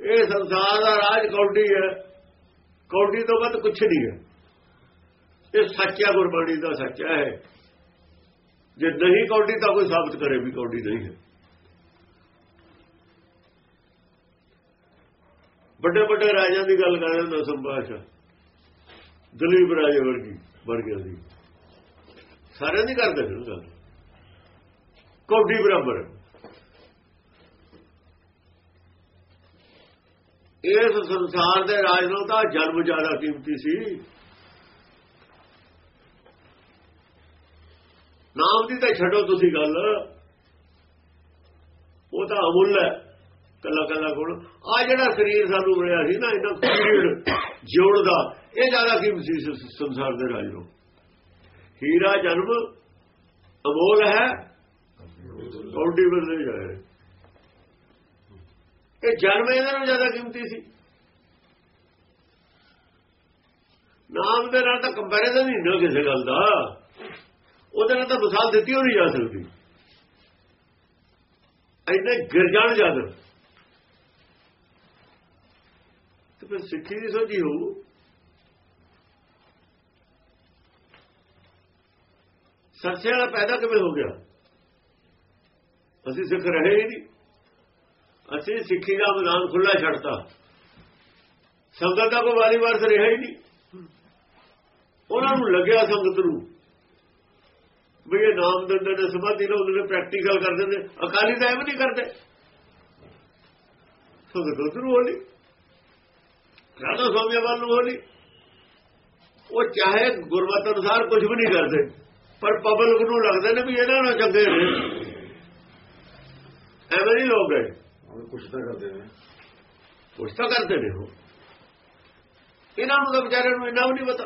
ਇਹ ਸੰਸਾਰ ਦਾ ਰਾਜ ਕੌਡੀ ਹੈ। ਕੌਡੀ ਤੋਂ ਵੱਧ ਕੁਛ ਨਹੀਂ ਹੈ। ਇਹ ਸੱਚਾ ਗੁਰਬਾਣੀ ਦਾ ਸੱਚਾ ਹੈ। ਜੇ ਨਹੀਂ ਕੌਡੀ ਤਾਂ ਕੋਈ ਸਾਬਤ ਕਰੇ ਵੀ ਕੌਡੀ ਨਹੀਂ ਹੈ। ਵੱਡੇ ਵੱਡੇ ਰਾਜਿਆਂ ਦੀ ਗੱਲ ਕਰ ਹੁੰਦਾ ਸੰਭਾਸ਼ਾ ਦਲੀਪ ਰਾਜੇ ਵਰਗੀ ਵਰਗੇ ਦੀ। ਸਾਰਿਆਂ ਦੀ ਕਰਦੇ ਨੇ ਗੱਲ। ਕੌਡੀ ਬਰਾਬਰ ਇਸ ਸੰਸਾਰ ਦੇ ਰਾਜ ਨੂੰ ਤਾਂ ਜਨਮ ਜ਼ਿਆਦਾ ਕੀਮਤੀ ਸੀ। ਨਾਮ ਦੀ ਤਾਂ ਛੱਡੋ ਤੁਸੀਂ ਗੱਲ। ਉਹ ਤਾਂ ਅਮੁੱਲ ਹੈ, ਕੱਲਾ ਕੱਲਾ ਗੁਣ ਆ ਜਿਹੜਾ ਸਰੀਰ ਸਾਨੂੰ ਮਿਲਿਆ ਸੀ ਨਾ ਇਹਨਾਂ ਪੀਰੀਅਡ ਜਿਉਣ ਇਹ ਜ਼ਿਆਦਾ ਕੀਮਤੀ ਸੀ ਸੰਸਾਰ ਦੇ ਰਾਜੋ? ਹੀਰਾ ਜਨਮ, ਅਮੋਲ ਹੈ, ਕੌਡੀ ਬਦਲੇ ਜਾਏ ਇਹ ਜਨਮ ਇਹਨਾਂ ਨੂੰ ਜ਼ਿਆਦਾ ਕੀਮਤੀ ਸੀ। ਨਾਮ ਦੇ ਨਾਲ ਤਾਂ ਕੰਪੈਰੀਜ਼ਨ ਹੀ ਨਾ ਕਿਸੇ ਗੱਲ ਦਾ। ਉਹਦੇ ਨਾਲ ਤਾਂ ਮਿਸਾਲ ਦਿੱਤੀ ਹੋ ਨਹੀਂ ਜਾ ਸਕਦੀ। ਇੰਨੇ ਗਿਰ ਜਾਣ ਜਾਦਰ ਤੇ ਫਿਰ ਸਿੱਖੀ ਦੀ ਸੋਝੀ ਹੋਊ। ਸੱਚੇ ਵਾਲਾ ਪੈਦਾ ਕਿਵੇਂ ਹੋ ਗਿਆ? ਅਸੀਂ ਸਿੱਖ ਰਹੇ ਹੀ ਨਹੀਂ। ਅਸੀਂ ਸਿੱਖੀ ਦਾ ਮੈਦਾਨ ਖੁੱਲਾ ਛੱਡਤਾ। ਸੰਗਤ ਦਾ ਕੋਈ ਵਾਰੀ ਵਾਰ ਰਿਹਾ ਹੀ ਨਹੀਂ। ਉਹਨਾਂ ਨੂੰ ਲੱਗਿਆ ਸੰਗਤ ਨੂੰ। ਵੀ ਇਹ ਨਾਮ ਦਿੰਦੇ ਨੇ ਸਮਾਧੀ ਨਾਲ ਉਹਨੇ ਪ੍ਰੈਕਟੀਕਲ ਕਰਦੇ ਨੇ ਅਕਾਲੀ ਦਾ ਇਹ ਵੀ ਨਹੀਂ ਕਰਦੇ। ਸੰਗਤ ਉਧਰ ਹੋਲੀ ਰਾਧਾ ਸਵਾਮੀ ਵੱਲ ਨੂੰ ਹੋਲੀ ਉਹ ਚਾਹੇ ਗੁਰਮਤਿ ਅਨੁਸਾਰ ਕੁਝ ਵੀ ਨਹੀਂ ਕਰਦੇ ਪਰ ਪਬਲਿਕ ਨੂੰ ਲੱਗਦੇ ਨੇ ਵੀ ਇਹਨਾਂ ਨਾਲ ਚੰਗੇ ਨੇ। ਐਵੇਂ ਨਹੀਂ ਲੋਕ ਗਏ। ਕੁਛ ਤਾਂ ਕਰਦੇ ਨੇ। ਕੁਛ ਤਾਂ ਕਰਦੇ ਨੇ ਉਹ। ਇਹਨਾਂ ਨੂੰ ਤਾਂ ਵਿਚਾਰਿਆਂ ਨੂੰ ਇੰਨਾ ਵੀ ਨਹੀਂ ਪਤਾ।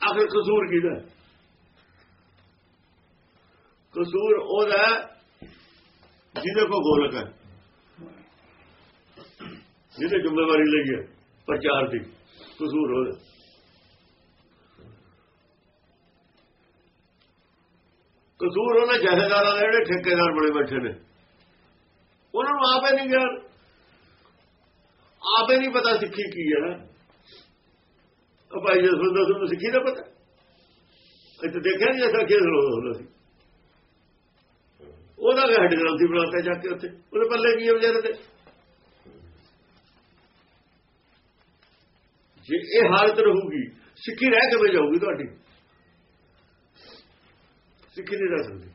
ਆਖਰ ਕਸੂਰ ਕਿਹਦਾ ਕਸੂਰ ਉਹਦਾ ਜਿਹਦੇ ਕੋ ਗੋਲਕ ਹੈ। ਜਿਹਦੇ ਜ਼ਿੰਮੇਵਾਰੀ ਲਈ ਹੈ, ਪ੍ਰਚਾਰ ਦੀ, ਕਸੂਰ ਉਹਦਾ। ਕਸੂਰ ਉਹਨਾਂ ਜਹੇਦਾਰਾਂ ਦੇ ਜਿਹੜੇ ਠੇਕੇਦਾਰ ਬਣੇ ਬੈਠੇ ਨੇ। ਉਹਨਾਂ ਨੂੰ ਆਪੇ ਨਹੀਂ ਗਿਆਨ। ਆਪੇ ਨਹੀਂ ਪਤਾ ਸਿੱਖੀ ਕੀ ਹੈ ਭਾਈ ਜਸਵੰਦਰ ਸਿੰਘ ਨੂੰ ਸਿੱਖੀ ਦਾ ਪਤਾ? ਇੱਥੇ ਦੇਖਿਆ ਨਹੀਂ ਐਸਾ ਖੇਡ ਹੁੰਦਾ ਸੀ। ਉਹਦਾ ਕਿ ਹੱਡ ਗ੍ਰੰਥੀ ਬਣਾਤਾ ਜਾ ਕੇ ਉੱਥੇ। ਉਹਦੇ ਪੱਲੇ ਕੀ ਹੈ ਵਿਚਾਰੇ ਤੇ ਜੇ ਇਹ ਹਾਲਤ ਰਹੂਗੀ, ਸਿੱਖੀ ਰਹਿ ਕਿਵੇਂ ਜਾਊਗੀ ਤੁਹਾਡੀ? ਸਿੱਖੀ ਨਹੀਂ ਰਹਿ ਸਕਦੀ।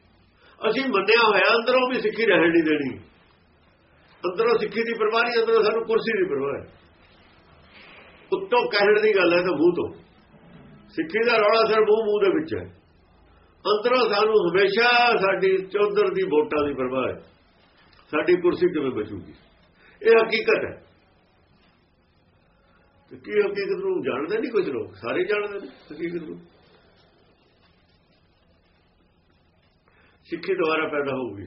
ਅਸੀਂ ਮੰਨਿਆ ਹੋਇਆ, ਅੰਦਰੋਂ ਵੀ ਸਿੱਖੀ ਰਹਿਣ ਨਹੀਂ ਦੇਣੀ। ਅੰਦਰੋਂ ਸਿੱਖੀ ਦੀ ਪਰਵਾਹ ਨਹੀਂ, ਅੰਦਰੋਂ ਸਾਨੂੰ ਕੁਰਸੀ ਦੀ ਪਰਵਾਹ ਹੈ। ਉੱਤੋਂ ਕਹਿਣ ਦੀ ਗੱਲ ਹੈ ਤਾਂ ਮੂੰਹ ਤੋਂ। ਸਿੱਖੀ ਦਾ ਰੌਲਾ ਸਿਰ ਮੂੰਹ ਮੂੰਹ ਦੇ ਵਿੱਚ ਹੈ। ਅੰਦਰੋਂ ਸਾਨੂੰ ਹਮੇਸ਼ਾ ਸਾਡੀ ਚੌਧਰ ਦੀ ਵੋਟਾਂ ਦੀ ਪਰਵਾਹ ਹੈ। ਸਾਡੀ ਕੁਰਸੀ ਕਿਵੇਂ ਬਚੂਗੀ? ਇਹ ਹਕੀਕਤ ਹੈ। ਤੇ ਕੀ ਹਕੀਕਤ ਨੂੰ ਜਾਣਦੇ ਨਹੀਂ ਕੁਝ ਲੋਕ? ਸਾਰੇ ਜਾਣਦੇ ਨੇ ਹਕੀਕਤ ਨੂੰ। ਸਿੱਖੀ ਦੁਆਰਾ ਪੈਦਾ ਹੋਊਗੀ।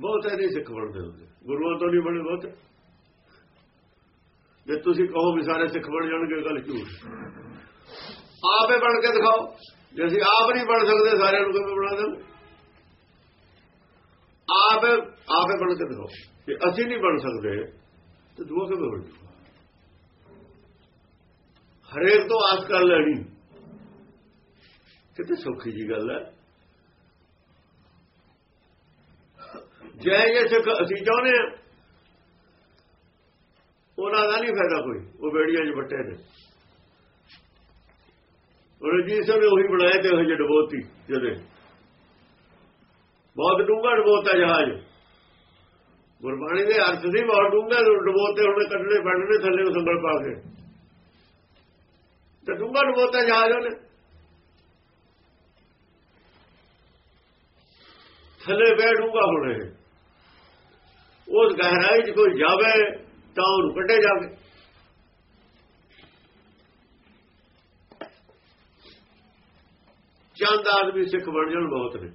ਬਹੁਤ ਐਨੇ ਸਿੱਖ ਬਣਦੇ ਹੁੰਦੇ ਗੁਰੂਆਂ ਤੋਂ ਨਹੀਂ ਬਣੇ ਬਹੁਤ। ਜੇ ਤੁਸੀਂ ਕਹੋ ਵੀ ਸਾਰੇ ਸਿੱਖ ਬਣ ਜਾਣਗੇ ਗੱਲ ਝੂਠ ਆਪੇ ਬਣ ਕੇ ਦਿਖਾਓ। ਜੇ ਅਸੀਂ ਆਪ ਨਹੀਂ ਬਣ ਸਕਦੇ, ਸਾਰਿਆਂ ਨੂੰ ਕਿਵੇਂ ਬਣਾ ਦਾਂਗੇ ਆਪ ਆਪੇ ਬਣ ਕੇ ਦਿਖਾਓ। ਜੇ ਅਸੀਂ ਨਹੀਂ ਬਣ ਸਕਦੇ, ਤੇ ਦੂਆ ਕਿਵੇਂ ਬਣ ਹਰੇਕ ਤੋਂ ਆਸ ਕਰ ਲੈਣੀ। ਕਿਤੇ ਸੌਖੀ ਜੀ ਗੱਲ ਹੈ। ਜੈ ਜੇ ਸਿੱਖ ਅਸੀਂ ਚਾਹੁੰਦੇ ਹਾਂ, ਉਹਨਾਂ ਦਾ ਨਹੀਂ ਫਾਇਦਾ ਕੋਈ। ਉਹ ਬੇੜੀਆਂ 'ਚ ਵੱਟੇ ਨੇ। ਉਹ ਰਣਜੀਤ ਸਿੰਘ ਨੇ ਉਹੀ ਬਣਾਏ ਤੇ ਉਹ ਜਿਹੇ ਡਬੋਤੀ ਜਦੇ ਬਹੁਤ ਡੂੰਘਾ ਡਬੋਤਾ ਜਹਾਜ਼। ਗੁਰਬਾਣੀ ਦੇ ਅਰਥ ਸੀ ਬਹੁਤ ਡੂੰਘਾ ਡਬੋਤੇ ਹੁਣ ਕੱਢਣੇ ਪੈਣਨੇ ਥੱਲੇ ਨੂੰ ਸੰਗਲ ਪਾ ਕੇ। ਤੇ ਡੂੰਘਾ ਡਬੋਤਾ ਜਹਾਜ਼ ਉਹਨੇ। ਥੱਲੇ ਬੈ ਡੂੰਘਾ ਹੋਣੇ ਉਸ ਗਹਿਰਾਈ 'ਚ ਕੋਈ ਜਾਵੇ ਤਾਂ ਉਹਨੂੰ ਕੱਢੇ ਜਾਵੇ। ਚੰਦ ਆਦਮੀ ਸਿੱਖ ਬਣ ਜਾਣ ਬਹੁਤ ਨੇ।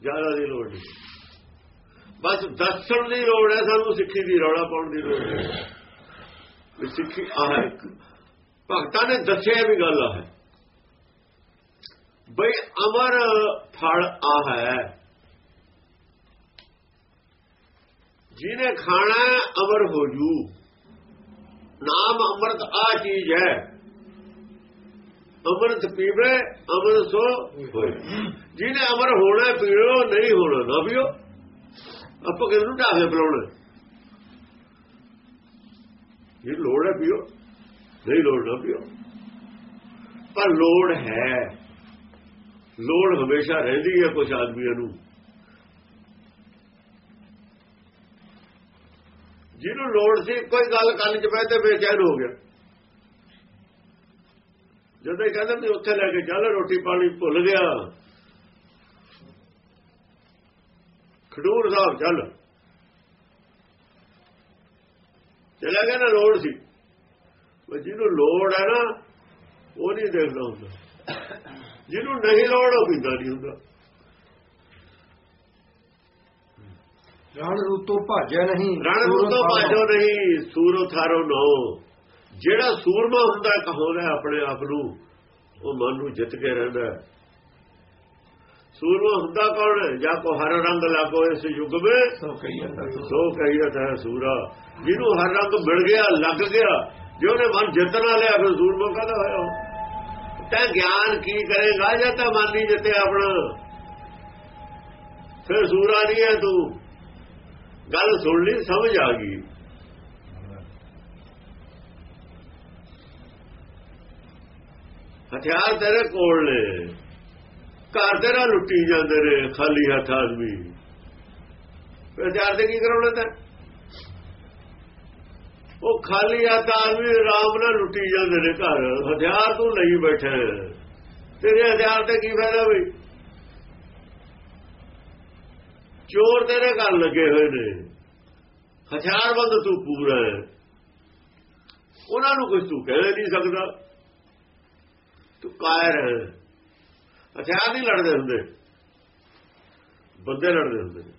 ਜ਼ਿਆਦਾ ਦੀ ਲੋੜ ਨਹੀਂ। ਬਸ ਦੱਸਣ ਦੀ ਲੋੜ ਹੈ, ਸਾਨੂੰ ਸਿੱਖੀ ਦੀ ਰੌਲਾ ਪਾਉਣ ਦੀ ਲੋੜ ਨਹੀਂ ਵੀ ਸਿੱਖੀ ਆਹ ਭਗਤਾਂ ਨੇ ਦੱਸਿਆ ਵੀ ਗੱਲ ਆ ਹੈ। ਬਈ ਅਮਰ ਫਲ ਆ ਹੈ। ਜਿਹਨੇ ਖਾਣਾ ਅਮਰ ਹੋ ਜੂ। ਨਾਮ ਅੰਮ੍ਰਿਤ ਆ ਚੀਜ਼ ਹੈ। ਅੰਮ੍ਰਿਤ ਪੀਵੇ, ਅੰਮ੍ਰਿਤ ਸੋ ਹੋਏ। ਜਿਹਨੇ ਅਮਰ ਹੋਣਾ ਪੀਓ, ਨਹੀਂ ਹੋਣਾ, ਨਾ ਪੀਓ। ਆਪਾਂ ਕਿਹਨੂੰ ਨੂੰ ਢਾਹੇ ਬੁਲਾਉਣਾ ਇਹ ਲੋੜ ਹੈ, ਪੀਓ। ਨਹੀਂ ਲੋੜ, ਨਾ ਪੀਓ। ਪਰ ਲੋੜ ਹੈ। ਲੋੜ ਹਮੇਸ਼ਾ ਰਹਿੰਦੀ ਹੈ ਕੁਝ ਆਦਮੀਆਂ ਨੂੰ। ਜਿਹਨੂੰ ਲੋੜ ਸੀ, ਕੋਈ ਗੱਲ ਕੰਨ 'ਚ ਪੈ ਤੇ ਬੇਚੈਨ ਹੋ ਗਿਆ। ਜਦੋਂ ਕਹਿੰਦਾ ਵੀ ਉੱਥੇ ਲੈ ਕੇ ਚੱਲ ਰੋਟੀ ਪਾਣੀ ਭੁੱਲ ਗਿਆ। ਖਡੂਰ ਸਾਹਿਬ ਚੱਲ। ਚਲਾ ਗਿਆ ਨਾ ਲੋੜ ਸੀ। ਉਹ ਜਿਹਨੂੰ ਲੋੜ ਹੈ ਨਾ ਉਹ ਨਹੀਂ ਦੇਖਦਾ ਹੁੰਦਾ। ਜਿਹਨੂੰ ਨਹੀਂ ਲੋੜ ਉਹ ਪੀਂਦਾ ਨਹੀਂ ਹੁੰਦਾ। ਰਣ ਰੂਤੋਂ ਭਾਜਿਆ ਨਹੀਂ। ਰਣ ਨੂੰ ਤੋਂ ਭਾਜੋ ਨਹੀਂ ਸੂਰੋ ਥਾਰੋ ਨੋ ਜਿਹੜਾ ਸੂਰਮਾ ਹੁੰਦਾ ਕਹੋਦਾ ਆਪਣੇ ਆਪ ਨੂੰ ਉਹ ਮਨ ਨੂੰ ਜਿੱਤ ਕੇ ਰਹਿੰਦਾ। ਸੂਰਮਾ ਹੁੰਦਾ ਕੌਣ ਜਾਂ ਕੋ ਹਰ ਰੰਗ ਲਾਗੋ ਇਸ ਯੁੱਗ ਵਿੱਚ? ਸੋ ਕਹੀ ਜਾਂਦਾ ਸੋ ਕਹੀਤ ਹੈ ਸੂਰਾ ਜਿਹਨੂੰ ਹਰ ਰੰਗ ਮਿਲ ਗਿਆ ਲੱਗ ਗਿਆ ਜੇ ਉਹਨੇ ਮਨ ਜਿੱਤਣਾ ਲਿਆ ਫਿਰ ਸੂਰਮਾ ਕਹਦਾ ਹੋਇਆ ਤੈਂ ਗਿਆਨ ਕੀ ਕਰੇਗਾ? ਜਾਂ ਤਾਂ ਮਨ ਨਹੀਂ ਜਿੱਤੇ ਆਪਣਾ? ਫਿਰ ਸੂਰਾ ਨਹੀਂ ਹੈ ਤੂੰ। ਗੱਲ ਸੁਣ ਲਈ ਸਮਝ ਆ ਗਈ। ਹਥਿਆਰ ਤੇਰੇ ਕੋਲ ਨੇ। ਘਰ ਤੇਰਾ ਲੁੱਟੀ ਜਾਂਦੇ ਨੇ, ਖਾਲੀ ਹੱਥ ਆਦਮੀ। ਹਥਿਆਰ ਤੇ ਕੀ ਕਰਾਉਣਾ ਤਾਂ? ਉਹ ਖਾਲੀ ਹੱਥ ਆਦਮੀ ਆਰਾਮ ਨਾਲ ਲੁੱਟੀ ਜਾਂਦੇ ਨੇ ਘਰ। ਹਥਿਆਰ ਤੂੰ ਲਈ ਬੈਠਾ ਤੇਰੇ ਹਥਿਆਰ ਤੇ ਕੀ ਫਾਇਦਾ ਬਈ? ਚੋਰ ਤੇਰੇ ਘਰ ਲੱਗੇ ਹੋਏ ਨੇ। ਹਥਿਆਰਬੰਦ ਤੂੰ ਪੂਰਾ ਹੈ। ਉਹਨਾਂ ਨੂੰ ਕੁਝ ਤੂੰ ਕਹਿ ਨਹੀਂ ਸਕਦਾ। ਤੂੰ ਕਾਇਰ ਹਥਿਆਰ ਨਹੀਂ ਲੜਦੇ ਹੁੰਦੇ। ਬੰਦੇ ਲੜਦੇ ਹੁੰਦੇ ਨੇ।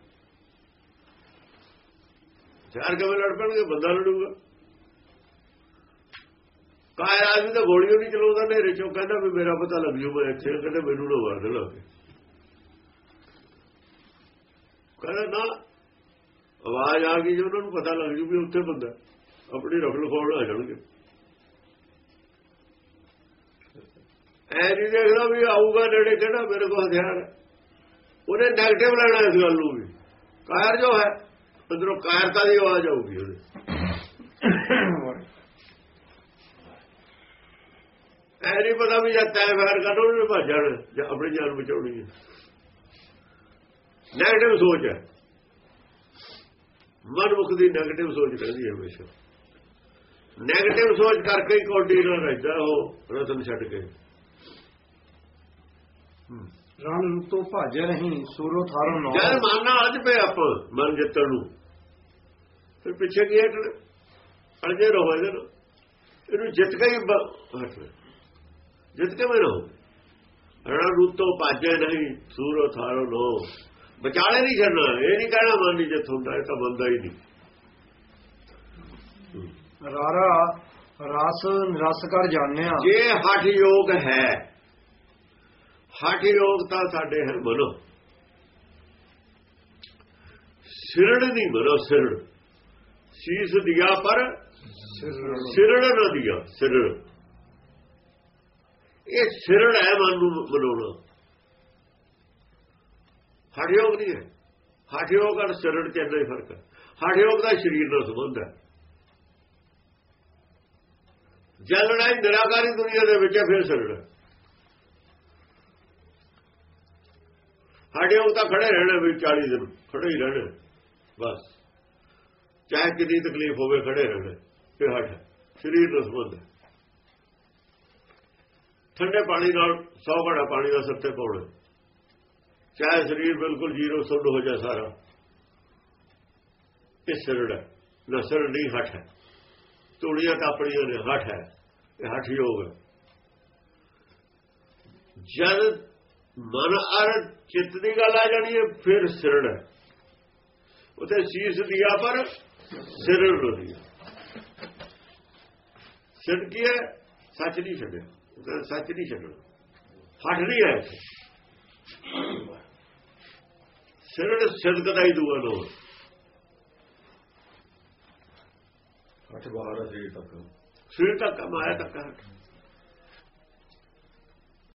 ਹਥਿਆਰ ਕਿਵੇਂ ਲੜ ਪੈਣਗੇ? ਬੰਦਾ ਲੜੂਗਾ। ਕਾਇਰ ਆਦਮੀ ਤਾਂ ਗੋਲੀਆਂ ਨਹੀਂ ਚਲਾਉਂਦਾ ਨੇਰੇ ਚੋਂ ਕਹਿੰਦਾ ਵੀ ਮੇਰਾ ਪਤਾ ਲੱਗ ਜੂ ਮੈਂ ਇੱਥੇ ਕਹਿੰਦੇ ਮੈਨੂੰ ਨਾ ਮਾਰ ਦੇਣਾ। ਕਹਿੰਦਾ ਨਾ, ਆਵਾਜ਼ ਆ ਗਈ ਜੇ ਉਹਨਾਂ ਨੂੰ ਪਤਾ ਲੱਗ ਜੂ ਵੀ ਉੱਥੇ ਬੰਦਾ, ਆਪਣੀ ਰਫਲ ਖੋਲ ਆ ਜਾਣਗੇ। ਐ ਨਹੀਂ ਦੇਖਦਾ ਵੀ ਆਊਗਾ ਨੇੜੇ ਕਿਹੜਾ, ਮੇਰੇ ਕੋਲ ਹਥਿਆਰ ਉਹਨੇ ਨੈਗੇਟਿਵ ਲੈਣਾ ਇਸ ਗੱਲ ਨੂੰ ਵੀ। ਕਾਇਰ ਜੋ ਹੈ ਅੰਦਰੋਂ ਕਾਇਰਤਾ ਦੀ ਆਵਾਜ਼ ਆਊਗੀ ਉਹਦੇ। ਐ ਨਹੀਂ ਪਤਾ ਵੀ ਜਦ ਤੈ ਫੈਰ ਕਰ ਉਹਨੇ ਭਾਜਣ ਜਾਂ ਆਪਣੀ ਜਾਨ ਬਚਾਉਣੀ ਹੈ। ਨੈਗੇਟਿਵ ਸੋਚ ਹੈ। ਮਨਮੁਖ ਦੀ ਨੈਗੇਟਿਵ ਸੋਚ ਰਹਿੰਦੀ ਹੈ ਹਮੇਸ਼ਾ। ਨੈਗੇਟਿਵ ਸੋਚ ਕਰਕੇ ਹੀ ਕੋਡੀ ਨਾਲ ਰਹਿੰਦਾ ਉਹ ਰਤਨ ਛੱਡ ਕੇ। ਰਣ ਰੁੱਤੋਂ ਭਾਜੇ ਨਹੀਂ ਸੂਰੋ ਥਾਰੋ ਨੋ। ਜਦ ਮਨ ਨਾਲ ਅਜ ਪਏ ਆਪਾਂ ਮਨ ਜਿੱਤਣ ਨੂੰ। ਫਿਰ ਪਿੱਛੇ ਕੀ ਹਟਣ ਅੜਜੇ ਰਹੋ ਇਹਦੇ ਇਹਨੂੰ ਜਿੱਤ ਕੇ ਹੀ ਹਟਣਾ ਜਿੱਤ ਕੇ ਮੈਂ ਰਹੋ। ਰਣ ਰੁੱਤੋਂ ਭਾਜੇ ਨਹੀਂ ਸੂਰੋ ਥਾਰੋ ਨੋ। ਵਿਚਾਲੇ ਨਹੀਂ ਛੱਡਣਾ ਇਹ ਨਹੀਂ ਕਹਿਣਾ ਮਨ ਨਹੀਂ ਜਿੱਤ ਹੁੰਦਾ ਇਹ ਤਾਂ ਬੰਦਾ ਹੀ ਨਹੀਂ। ਰਾਰਾ ਰਸ ਨਿਰਸ ਕਰ ਜਾਣਿਆ। ਜੇ ਹਠ ਯੋਗ ਹੈ ਹਠ ਯੋਗ ਤਾਂ ਸਾਡੇ ਹੈ ਮਨੋ ਸਿਰੜ ਨਹੀਂ ਮਨੋ ਸਿਰੜ। ਸੀਸ ਦਿਆ ਪਰ ਸਿਰੜ ਨਾ ਦਿਆ ਸਿਰੜ। ਇਹ ਸਿਰੜ ਹੈ ਮਨ ਨੂੰ ਬਣਾਉਣਾ ਹਠਯੋਗ ਨਹੀਂ ਹੈ। ਹਠਯੋਗ ਔਰ ਸਿਰੜ ਚ ਇੰਨਾ ਹੀ ਫ਼ਰਕ ਹੈ। ਹਠਯੋਗ ਦਾ ਸਰੀਰ ਨਾਲ ਸੰਬੰਧ ਹੈ। ਜਦ ਲੜਾਈ ਨਿਰਾਕਾਰੀ ਦੁਨੀਆ ਦੇ ਵਿੱਚ ਹੈ, ਫਿਰ ਸਿਰੜ ਹੈ। ਸਾਡੇ ਉਹ ਤਾਂ ਖੜੇ ਰਹਿਣਾ ਵੀ 40 ਦਿਨ, ਖੜੇ ਹੀ ਰਹਿਣਾ। ਬਸ। ਚਾਹੇ ਕਿੰਨੀ ਤਕਲੀਫ ਹੋਵੇ, ਖੜੇ ਰਹਿਣਾ। ਇਹ ਹੱਟ ਸਰੀਰ ਨਾਲ ਸੰਬੰਧ ਠੰਡੇ ਪਾਣੀ ਨਾਲ 100 ਘੜਾ ਪਾਣੀ ਦਾ ਸਿਰ ਤੇ ਪਾਉਣਾ ਚਾਹੇ ਸਰੀਰ ਬਿਲਕੁਲ ਜ਼ੀਰੋ ਸੁੱਡ ਹੋ ਜਾਏ ਸਾਰਾ। ਇਹ ਸਿਰੜ ਹੈ। ਨਾ ਨਹੀਂ ਹੱਟ ਹੈ। ਤੂੜੀਆਂ ਟਾਪੜੀਆਂ ਨੇ ਹੱਟ ਹੈ। ਇਹ ਹੱਠ ਯੋਗ ਹੈ। ਜਦ ਮਨ ਅਰ ਚਿੱਤ ਦੀ ਗੱਲ ਆ ਜਾਣੀ ਹੈ ਫਿਰ ਸਿਰੜ ਹੈ। ਉਥੇ ਸੀਸ ਦਿਆ ਪਰ ਸਿਰੜ ਰੋਦੀ ਸਿਰ ਕੀ ਹੈ? ਸੱਚ ਨਹੀਂ ਛੱਡਿਆ। ਉਹਦਾ ਸੱਚ ਨਹੀਂ ਛੱਡਣਾ। ਹੱਠ ਨਹੀਂ ਹੈ। ਸਿਰੜ ਸਿਰਕ ਦਾ ਹੀ ਦੂਆ ਨੋ ਅੱਠ ਬਾਹਰ ਸਰੀਰ ਤੱਕ। ਸਰੀਰ ਤੱਕ ਮਾਇਆ ਤੱਕ। ਹੱਟ